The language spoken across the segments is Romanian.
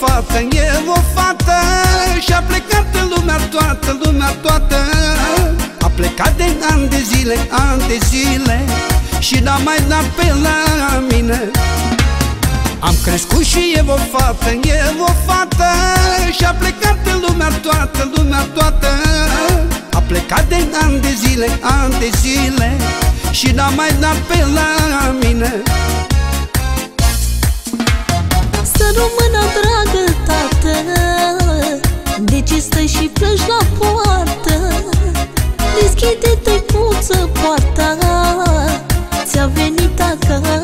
fată, e o fată Și-a plecat în lumea toată, lumea toată. A plecat de ani de zile, ani de zile Și n-a mai dat pe la mine. Am crescut și e o fată, e o fată Și-a plecat în lumea toată, lumea toată. A plecat de ani de zile, ani de zile Și n-a mai dat pe la stai și pleci la poartă. Deschide-te puță poarta. Ți-a venit acasă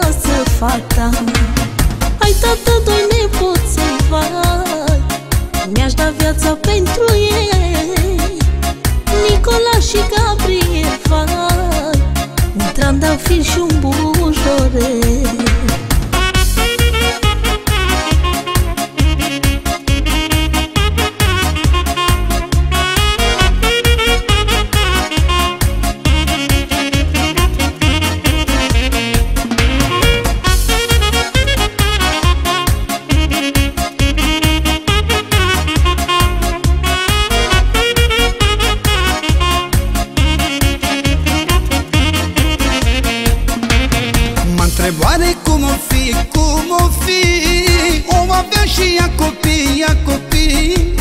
și ea copii, ea copii.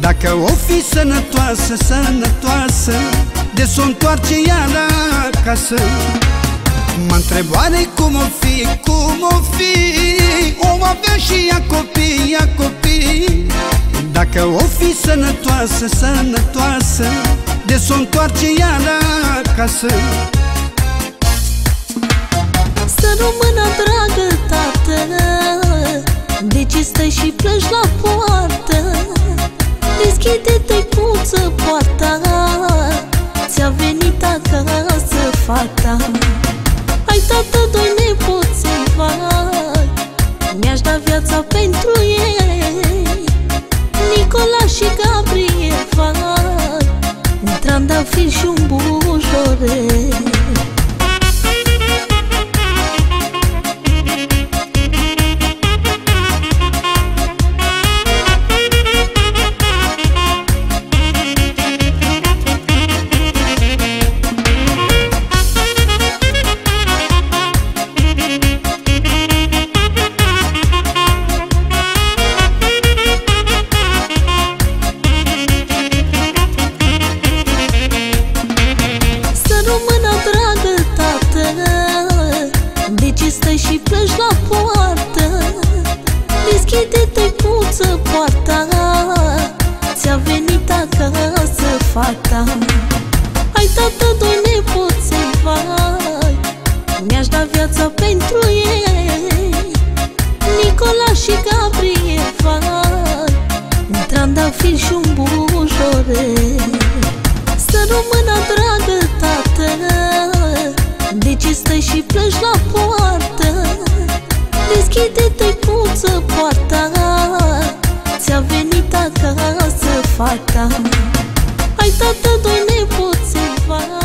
Dacă o fi sănătoasă, sănătoasă De s-o întoarce ea la casă Mă întrebare cum o fi, cum o fi? O avea și ea copii, ea copii. Dacă o fi sănătoasă, sănătoasă De s-o întoarce ea la casă Să rămână dragă tată De ce stai și pleci la poartă. Deschide-te puță poarta. Ți-a venit acasă fata. Hai tată, doi nepoței, vai Mi-aș da viața pentru ei. Nicola și Gabriel, vai Un trandafir și un bujorel puță poarta Ți-a venit acasă fata. Hai tată, doi nepoței, vai Mi-aș da viața pentru ei. Nicola și Gabriel, vai. Un trandafir și un bujorel. Să rămână dragă tată. De ce stai și pleci la poartă? Deschide-te puță poarta fata Ai tată, doi nepoțe, vai